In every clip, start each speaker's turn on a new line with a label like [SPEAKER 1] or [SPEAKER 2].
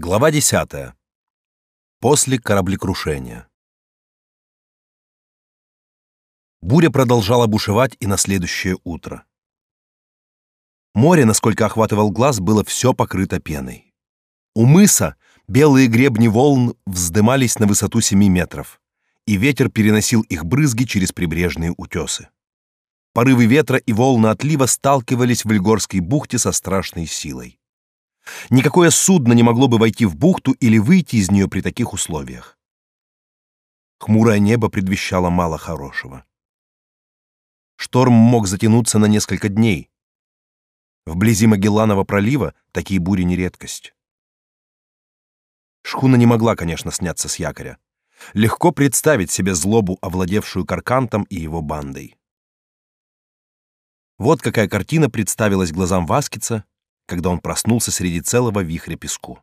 [SPEAKER 1] Глава 10. После кораблекрушения. Буря продолжала бушевать и на следующее утро. Море, насколько охватывал глаз, было все покрыто пеной. У мыса белые гребни волн вздымались на высоту 7 метров, и ветер переносил их брызги через прибрежные утесы. Порывы ветра и волны отлива сталкивались в Льгорской бухте со страшной силой. Никакое судно не могло бы войти в бухту или выйти из нее при таких условиях. Хмурое небо предвещало мало хорошего. Шторм мог затянуться на несколько дней. Вблизи Магелланова пролива такие бури не редкость. Шхуна не могла, конечно, сняться с якоря. Легко представить себе злобу, овладевшую Каркантом и его бандой. Вот какая картина представилась глазам Васкица, когда он проснулся среди целого вихря песку.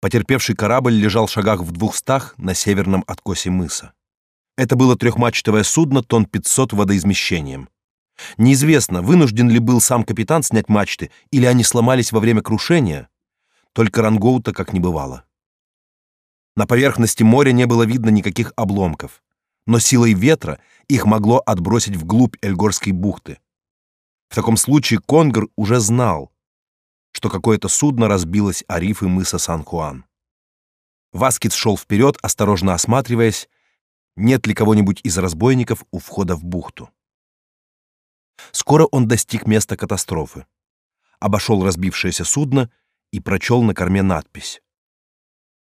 [SPEAKER 1] Потерпевший корабль лежал в шагах в двухстах на северном откосе мыса. Это было трехмачтовое судно тонн 500 водоизмещением. Неизвестно, вынужден ли был сам капитан снять мачты, или они сломались во время крушения, только рангоута как не бывало. На поверхности моря не было видно никаких обломков, но силой ветра их могло отбросить вглубь Эльгорской бухты, в таком случае Конгр уже знал, что какое-то судно разбилось о рифы мыса Сан-Хуан. Васкиц шел вперед, осторожно осматриваясь, нет ли кого-нибудь из разбойников у входа в бухту. Скоро он достиг места катастрофы, обошел разбившееся судно и прочел на корме надпись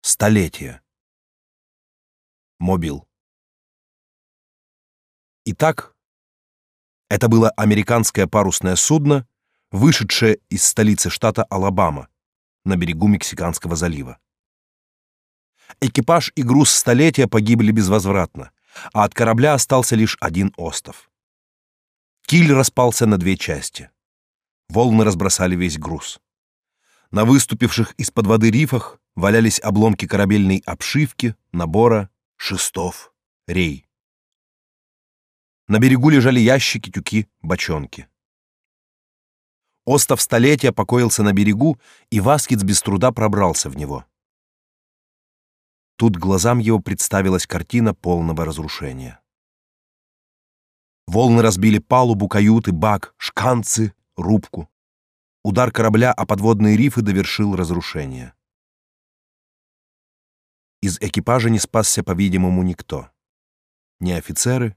[SPEAKER 1] «Столетие». Мобил. Итак, это было американское парусное судно, вышедшее из столицы штата Алабама на берегу Мексиканского залива. Экипаж и груз столетия погибли безвозвратно, а от корабля остался лишь один остов. Киль распался на две части. Волны разбросали весь груз. На выступивших из-под воды рифах валялись обломки корабельной обшивки, набора, шестов, рей. На берегу лежали ящики, тюки, бочонки. Остов столетия покоился на берегу, и Васкиц без труда пробрался в него. Тут глазам его представилась картина полного разрушения. Волны разбили палубу, каюты, бак, шканцы, рубку. Удар корабля о подводные рифы довершил разрушение. Из экипажа не спасся, по-видимому, никто. Ни офицеры,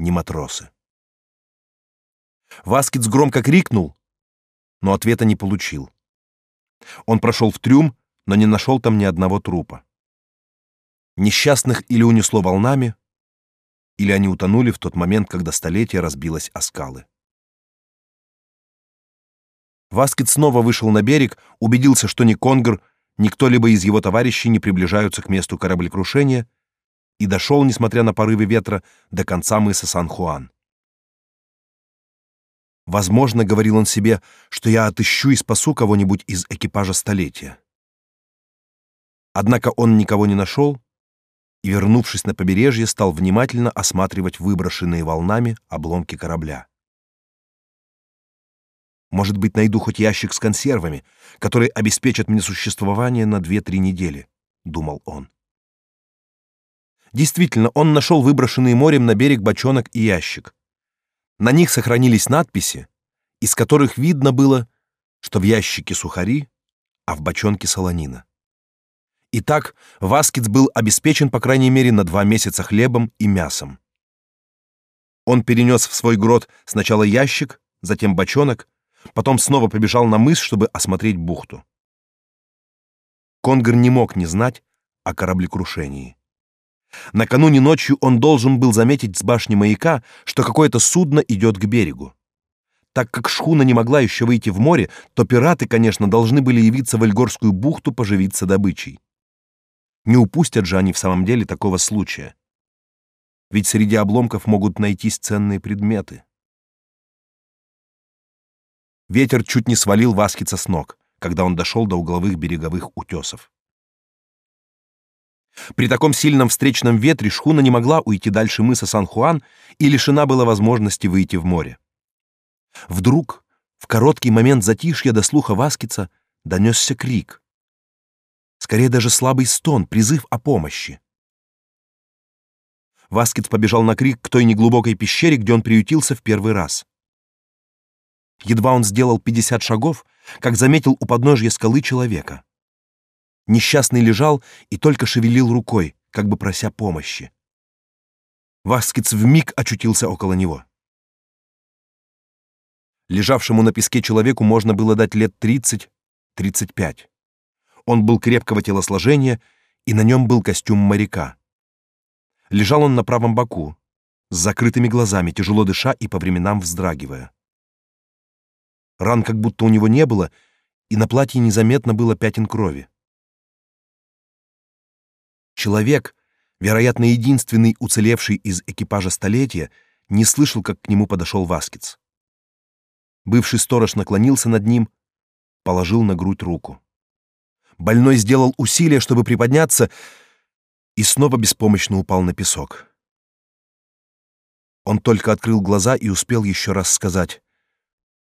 [SPEAKER 1] ни матросы. Васкиц громко крикнул, но ответа не получил. Он прошел в трюм, но не нашел там ни одного трупа. Несчастных или унесло волнами, или они утонули в тот момент, когда столетие разбилось о скалы. Васкиц снова вышел на берег, убедился, что ни Конгр, ни кто-либо из его товарищей не приближаются к месту кораблекрушения, и дошел, несмотря на порывы ветра, до конца мыса Сан-Хуан. Возможно, говорил он себе, что я отыщу и спасу кого-нибудь из экипажа столетия. Однако он никого не нашел и, вернувшись на побережье, стал внимательно осматривать выброшенные волнами обломки корабля. Может быть, найду хоть ящик с консервами, которые обеспечат мне существование на две-три недели, думал он. Действительно, он нашел выброшенный морем на берег бочонок и ящик. На них сохранились надписи, из которых видно было, что в ящике сухари, а в бочонке солонина. Итак, Васкиц был обеспечен по крайней мере на два месяца хлебом и мясом. Он перенес в свой грот сначала ящик, затем бочонок, потом снова побежал на мыс, чтобы осмотреть бухту. Конгр не мог не знать о кораблекрушении. Накануне ночью он должен был заметить с башни маяка, что какое-то судно идет к берегу. Так как шхуна не могла еще выйти в море, то пираты, конечно, должны были явиться в Эльгорскую бухту поживиться добычей. Не упустят же они в самом деле такого случая. Ведь среди обломков могут найтись ценные предметы. Ветер чуть не свалил Васкица с ног, когда он дошел до угловых береговых утесов. При таком сильном встречном ветре шхуна не могла уйти дальше мыса Сан-Хуан и лишена была возможности выйти в море. Вдруг, в короткий момент затишья до слуха Васкица, донесся крик. Скорее даже слабый стон, призыв о помощи. Васкет побежал на крик к той неглубокой пещере, где он приютился в первый раз. Едва он сделал 50 шагов, как заметил у подножья скалы человека. Несчастный лежал и только шевелил рукой, как бы прося помощи. Васкиц вмиг очутился около него. Лежавшему на песке человеку можно было дать лет 30-35. Он был крепкого телосложения, и на нем был костюм моряка. Лежал он на правом боку, с закрытыми глазами, тяжело дыша и по временам вздрагивая. Ран как будто у него не было, и на платье незаметно было пятен крови. Человек, вероятно, единственный уцелевший из экипажа столетия, не слышал, как к нему подошел Васкиц. Бывший сторож наклонился над ним, положил на грудь руку. Больной сделал усилие, чтобы приподняться, и снова беспомощно упал на песок. Он только открыл глаза и успел еще раз сказать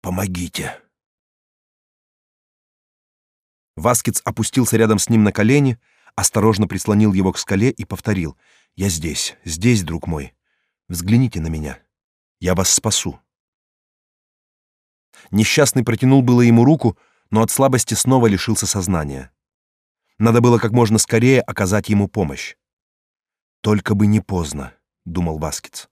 [SPEAKER 1] «Помогите». Васкиц опустился рядом с ним на колени, осторожно прислонил его к скале и повторил «Я здесь, здесь, друг мой. Взгляните на меня. Я вас спасу». Несчастный протянул было ему руку, но от слабости снова лишился сознания. Надо было как можно скорее оказать ему помощь. Только бы не поздно, думал Васкиц.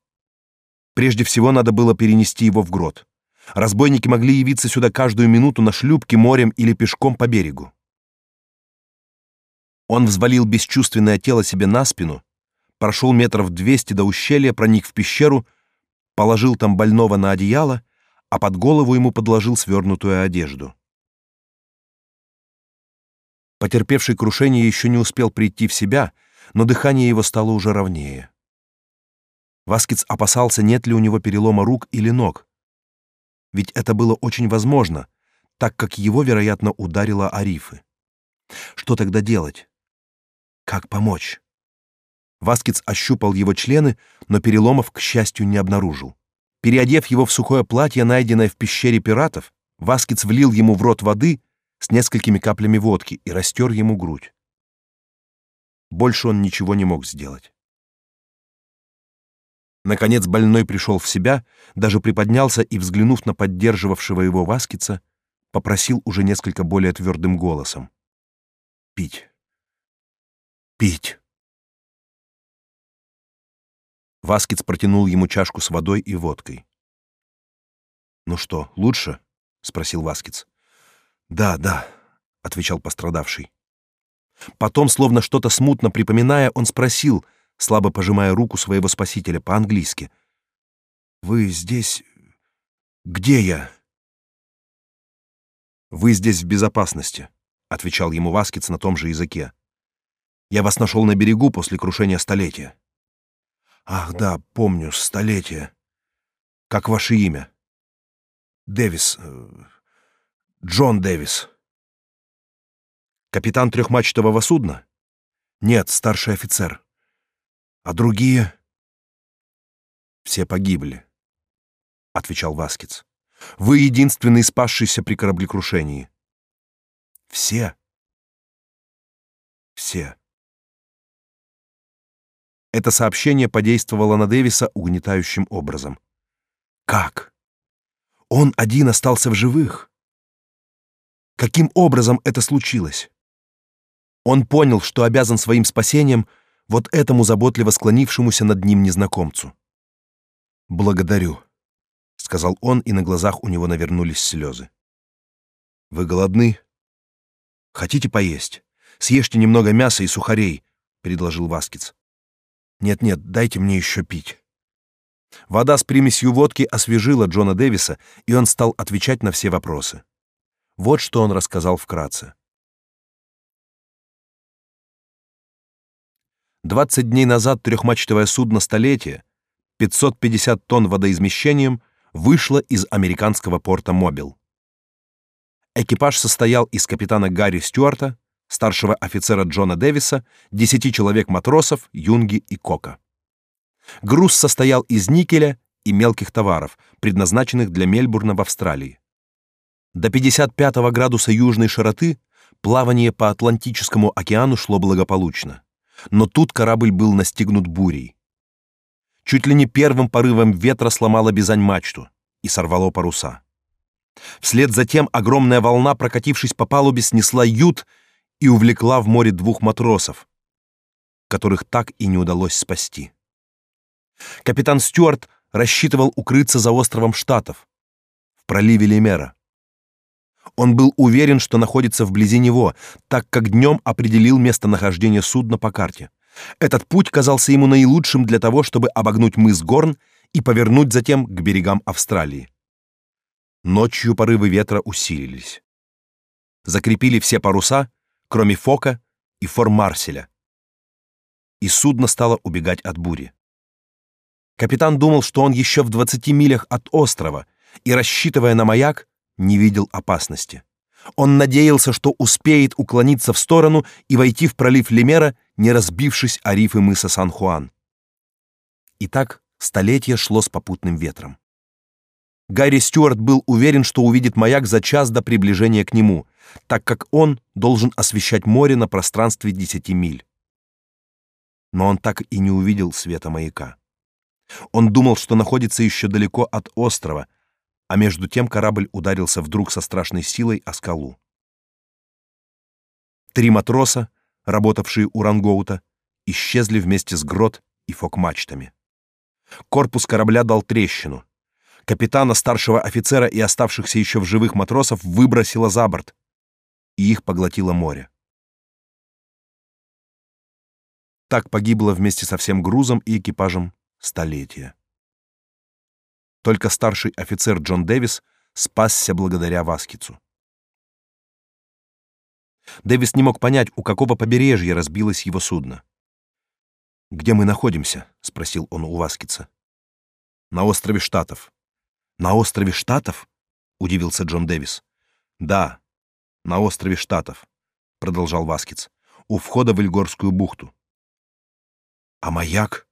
[SPEAKER 1] Прежде всего надо было перенести его в грот. Разбойники могли явиться сюда каждую минуту на шлюпке, морем или пешком по берегу. Он взвалил бесчувственное тело себе на спину, прошел метров двести до ущелья, проник в пещеру, положил там больного на одеяло, а под голову ему подложил свернутую одежду. Потерпевший крушение еще не успел прийти в себя, но дыхание его стало уже ровнее. Васкиц опасался, нет ли у него перелома рук или ног. Ведь это было очень возможно, так как его, вероятно, ударило арифы. Что тогда делать? Как помочь? Васкиц ощупал его члены, но переломов, к счастью, не обнаружил. Переодев его в сухое платье, найденное в пещере пиратов, Васкиц влил ему в рот воды с несколькими каплями водки и растер ему грудь. Больше он ничего не мог сделать. Наконец больной пришел в себя, даже приподнялся и, взглянув на поддерживавшего его Васкица, попросил уже несколько более твердым голосом. «Пить! Пить!» Васкиц протянул ему чашку с водой и водкой. «Ну что, лучше?» — спросил Васкиц. «Да, да», — отвечал пострадавший. Потом, словно что-то смутно припоминая, он спросил, слабо пожимая руку своего спасителя по-английски. «Вы здесь... Где я?» «Вы здесь в безопасности», — отвечал ему Васкиц на том же языке. «Я вас нашел на берегу после крушения столетия». «Ах, да, помню, столетие. Как ваше имя?» «Дэвис. Э, Джон Дэвис». Капитан трехмачтового судна? Нет, старший офицер. А другие? Все погибли, отвечал Васкиц. Вы единственный спасшийся при кораблекрушении. Все? Все. Это сообщение подействовало на Дэвиса угнетающим образом. Как? Он один остался в живых. Каким образом это случилось? Он понял, что обязан своим спасением вот этому заботливо склонившемуся над ним незнакомцу. «Благодарю», — сказал он, и на глазах у него навернулись слезы. «Вы голодны? Хотите поесть? Съешьте немного мяса и сухарей», — предложил Васкиц. «Нет-нет, дайте мне еще пить». Вода с примесью водки освежила Джона Дэвиса, и он стал отвечать на все вопросы. Вот что он рассказал вкратце. 20 дней назад трехмачтовое судно «Столетие» 550 тонн водоизмещением вышло из американского порта Мобил. Экипаж состоял из капитана Гарри Стюарта, старшего офицера Джона Дэвиса, 10 человек-матросов Юнги и Кока. Груз состоял из никеля и мелких товаров, предназначенных для Мельбурна в Австралии. До 55 градуса южной широты плавание по Атлантическому океану шло благополучно. Но тут корабль был настигнут бурей. Чуть ли не первым порывом ветра сломало бизань мачту и сорвало паруса. Вслед за тем огромная волна, прокатившись по палубе, снесла ют и увлекла в море двух матросов, которых так и не удалось спасти. Капитан Стюарт рассчитывал укрыться за островом Штатов, в проливе Лемера. Он был уверен, что находится вблизи него, так как днем определил местонахождение судна по карте. Этот путь казался ему наилучшим для того, чтобы обогнуть мыс Горн и повернуть затем к берегам Австралии. Ночью порывы ветра усилились. Закрепили все паруса, кроме Фока и Фор-Марселя. И судно стало убегать от бури. Капитан думал, что он еще в 20 милях от острова, и, рассчитывая на маяк, не видел опасности. Он надеялся, что успеет уклониться в сторону и войти в пролив Лемера, не разбившись о рифы мыса Сан-Хуан. И так столетие шло с попутным ветром. Гарри Стюарт был уверен, что увидит маяк за час до приближения к нему, так как он должен освещать море на пространстве 10 миль. Но он так и не увидел света маяка. Он думал, что находится еще далеко от острова, а между тем корабль ударился вдруг со страшной силой о скалу. Три матроса, работавшие у рангоута, исчезли вместе с грот и фок-мачтами. Корпус корабля дал трещину. Капитана, старшего офицера и оставшихся еще в живых матросов выбросило за борт, и их поглотило море. Так погибло вместе со всем грузом и экипажем столетия. Только старший офицер Джон Дэвис спасся благодаря Васкицу. Дэвис не мог понять, у какого побережья разбилось его судно. «Где мы находимся?» — спросил он у Васкица. «На острове Штатов». «На острове Штатов?» — удивился Джон Дэвис. «Да, на острове Штатов», — продолжал Васкиц, — «у входа в Ильгорскую бухту». «А маяк?»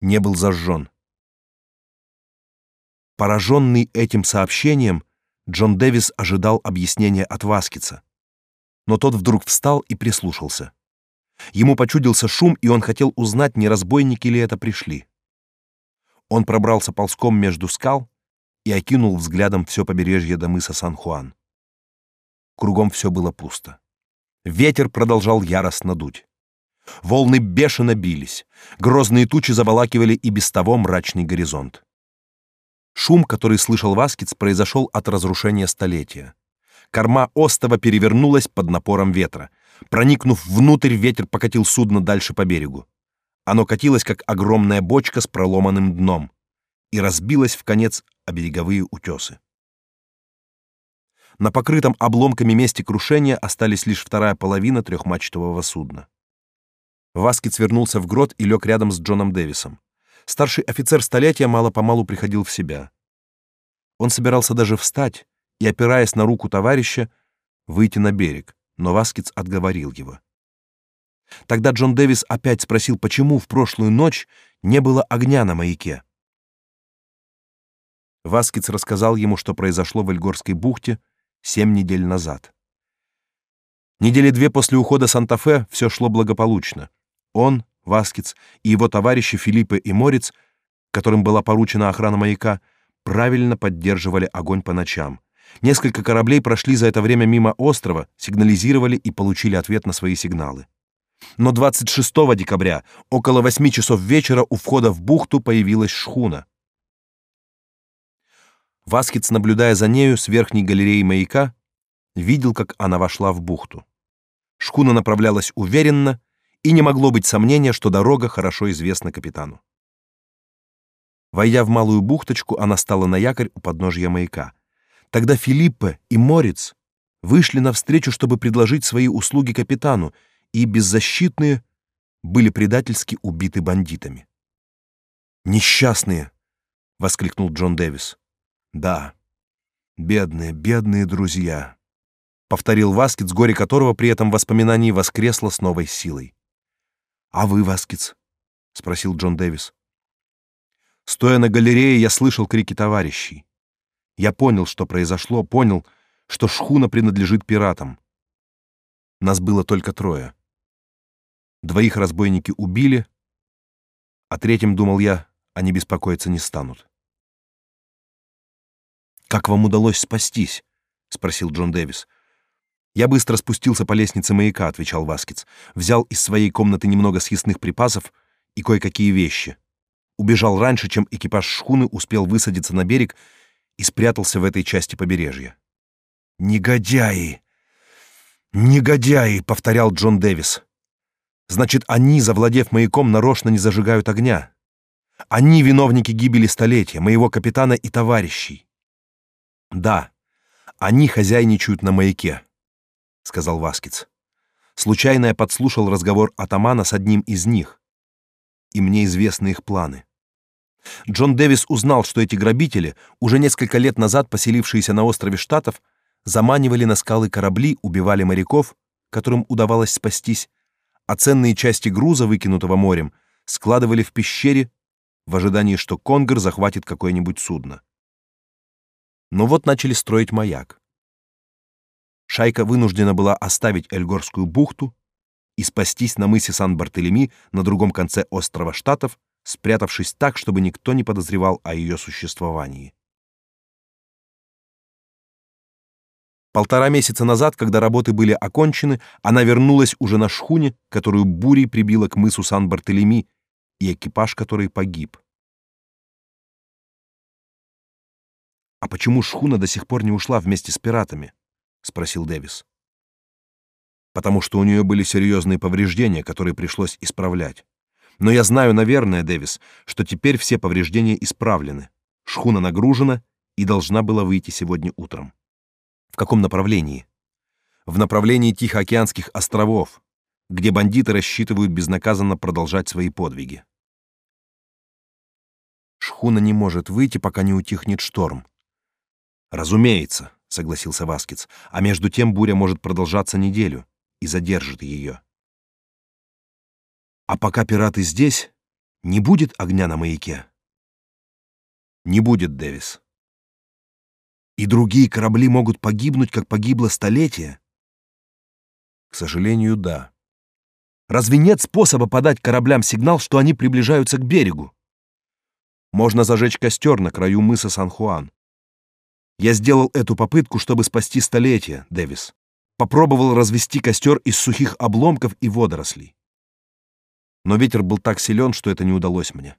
[SPEAKER 1] «Не был зажжен. Пораженный этим сообщением, Джон Дэвис ожидал объяснения от Васкица. Но тот вдруг встал и прислушался. Ему почудился шум, и он хотел узнать, не разбойники ли это пришли. Он пробрался ползком между скал и окинул взглядом все побережье до мыса Сан-Хуан. Кругом все было пусто. Ветер продолжал яростно дуть. Волны бешено бились, грозные тучи заволакивали и без того мрачный горизонт. Шум, который слышал Васкиц, произошел от разрушения столетия. Корма остова перевернулась под напором ветра. Проникнув внутрь, ветер покатил судно дальше по берегу. Оно катилось, как огромная бочка с проломанным дном, и разбилось в конец о береговые утесы. На покрытом обломками месте крушения остались лишь вторая половина трехмачтового судна. Васкиц вернулся в грот и лег рядом с Джоном Дэвисом старший офицер столетия мало-помалу приходил в себя. Он собирался даже встать и, опираясь на руку товарища, выйти на берег, но Васкиц отговорил его. Тогда Джон Дэвис опять спросил, почему в прошлую ночь не было огня на маяке. Васкиц рассказал ему, что произошло в Эльгорской бухте семь недель назад. Недели две после ухода Санта-Фе все шло благополучно. Он, Васкиц и его товарищи Филиппе и Морец, которым была поручена охрана маяка, правильно поддерживали огонь по ночам. Несколько кораблей прошли за это время мимо острова, сигнализировали и получили ответ на свои сигналы. Но 26 декабря, около 8 часов вечера, у входа в бухту появилась шхуна. Васкиц, наблюдая за нею с верхней галереи маяка, видел, как она вошла в бухту. Шхуна направлялась уверенно, и не могло быть сомнения, что дорога хорошо известна капитану. Войдя в малую бухточку, она стала на якорь у подножья маяка. Тогда Филиппе и Морец вышли навстречу, чтобы предложить свои услуги капитану, и беззащитные были предательски убиты бандитами. «Несчастные!» — воскликнул Джон Дэвис. «Да, бедные, бедные друзья!» — повторил Васкет, с горе которого при этом воспоминании воскресло с новой силой. «А вы, Васкиц?» — спросил Джон Дэвис. Стоя на галерее, я слышал крики товарищей. Я понял, что произошло, понял, что шхуна принадлежит пиратам. Нас было только трое. Двоих разбойники убили, а третьим, думал я, они беспокоиться не станут. «Как вам удалось спастись?» — спросил Джон Дэвис. «Я быстро спустился по лестнице маяка», — отвечал Васкиц. «Взял из своей комнаты немного съестных припасов и кое-какие вещи. Убежал раньше, чем экипаж шхуны успел высадиться на берег и спрятался в этой части побережья». «Негодяи! Негодяи!» — повторял Джон Дэвис. «Значит, они, завладев маяком, нарочно не зажигают огня. Они виновники гибели столетия, моего капитана и товарищей. Да, они хозяйничают на маяке, сказал Васкиц. Случайно я подслушал разговор атамана с одним из них, и мне известны их планы. Джон Дэвис узнал, что эти грабители, уже несколько лет назад поселившиеся на острове Штатов, заманивали на скалы корабли, убивали моряков, которым удавалось спастись, а ценные части груза, выкинутого морем, складывали в пещере в ожидании, что Конгр захватит какое-нибудь судно. Но вот начали строить маяк. Шайка вынуждена была оставить Эльгорскую бухту и спастись на мысе Сан-Бартелеми на другом конце острова Штатов, спрятавшись так, чтобы никто не подозревал о ее существовании. Полтора месяца назад, когда работы были окончены, она вернулась уже на шхуне, которую бурей прибила к мысу Сан-Бартелеми, и экипаж который погиб. А почему шхуна до сих пор не ушла вместе с пиратами? спросил Дэвис. Потому что у нее были серьезные повреждения, которые пришлось исправлять. Но я знаю, наверное, Дэвис, что теперь все повреждения исправлены. Шхуна нагружена и должна была выйти сегодня утром. В каком направлении? В направлении Тихоокеанских островов, где бандиты рассчитывают безнаказанно продолжать свои подвиги. Шхуна не может выйти, пока не утихнет шторм. Разумеется, согласился Васкиц. А между тем буря может продолжаться неделю и задержит ее. А пока пираты здесь, не будет огня на маяке. Не будет, Дэвис. И другие корабли могут погибнуть, как погибло столетие. К сожалению, да. Разве нет способа подать кораблям сигнал, что они приближаются к берегу? Можно зажечь костер на краю мыса Сан-Хуан. Я сделал эту попытку, чтобы спасти столетие, Дэвис. Попробовал развести костер из сухих обломков и водорослей. Но ветер был так силен, что это не удалось мне.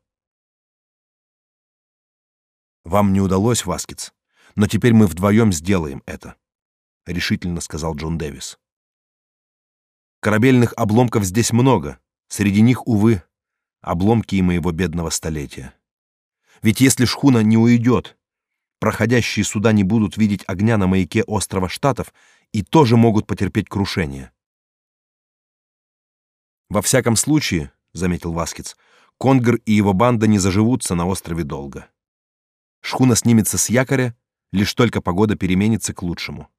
[SPEAKER 1] Вам не удалось, Васкиц, но теперь мы вдвоем сделаем это, решительно сказал Джон Дэвис. Корабельных обломков здесь много. Среди них, увы, обломки и моего бедного столетия. Ведь если шхуна не уйдет, проходящие суда не будут видеть огня на маяке острова Штатов и тоже могут потерпеть крушение. Во всяком случае, заметил Васкиц, Конгр и его банда не заживутся на острове долго. Шхуна снимется с якоря, лишь только погода переменится к лучшему.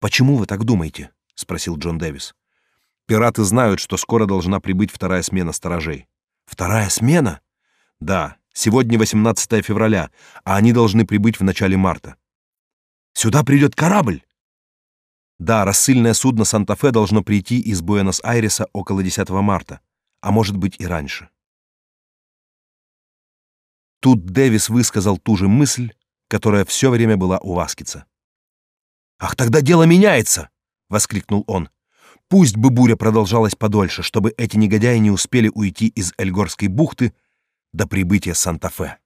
[SPEAKER 1] Почему вы так думаете? спросил Джон Дэвис. Пираты знают, что скоро должна прибыть вторая смена сторожей. Вторая смена? Да, сегодня 18 февраля, а они должны прибыть в начале марта. Сюда придет корабль. Да, рассыльное судно Санта-Фе должно прийти из Буэнос-Айреса около 10 марта, а может быть и раньше. Тут Дэвис высказал ту же мысль, которая все время была у Васкица. Ах, тогда дело меняется воскликнул он. Пусть бы буря продолжалась подольше, чтобы эти негодяи не успели уйти из Эльгорской бухты до прибытия Санта-Фе.